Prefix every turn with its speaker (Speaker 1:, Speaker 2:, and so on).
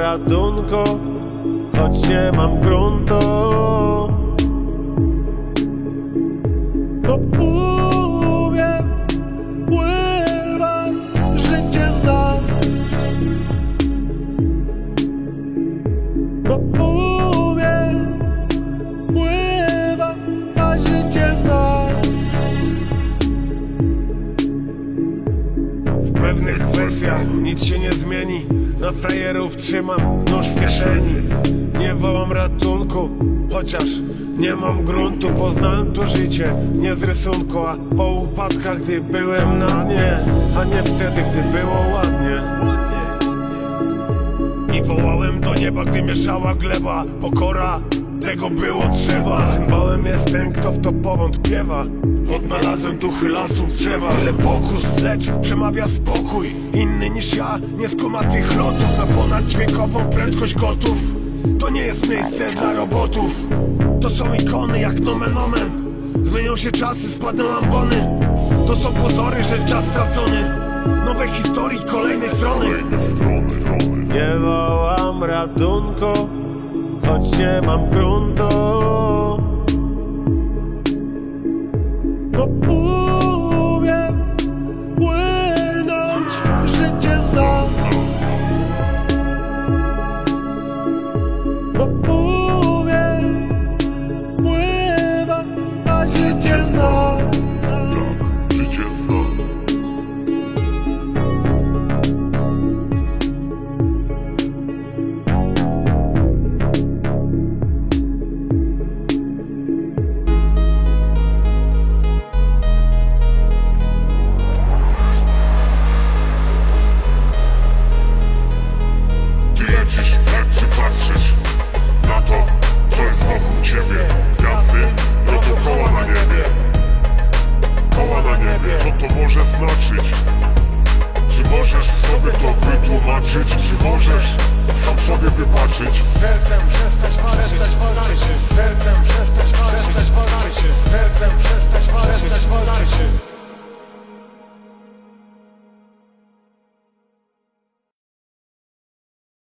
Speaker 1: ratunku, choć nie mam gruntu. Bo umiem pływać, życie znam. Bo kwestiach nic się nie zmieni Na frajerów trzymam nóż w kieszeni. Nie wołam ratunku, chociaż nie mam gruntu Poznałem to życie, nie z rysunku A po upadkach, gdy byłem na nie A nie wtedy, gdy było ładnie. I wołałem do nieba, gdy mieszała gleba Pokora, tego było trzeba. Symbolem jest ten, kto w to powątpiewa Odnalazłem duchy lasów drzewa. Tyle pokus, lecz przemawia spokój. Inny niż ja, nie skuma tych lotów. Na ponaddźwiękową prędkość gotów. To nie jest miejsce dla robotów. To są ikony jak nomen omen. Zmienią się czasy, spadną ambony. To są pozory, że czas stracony. Nowe historii, kolejnej strony. Nie wołam ratunku, choć nie mam gruntu.
Speaker 2: To może znaczyć? Czy możesz sobie to wytłumaczyć? Czy możesz sam sobie wybaczyć?
Speaker 3: Z sercem przestać walczyć, z sercem przestać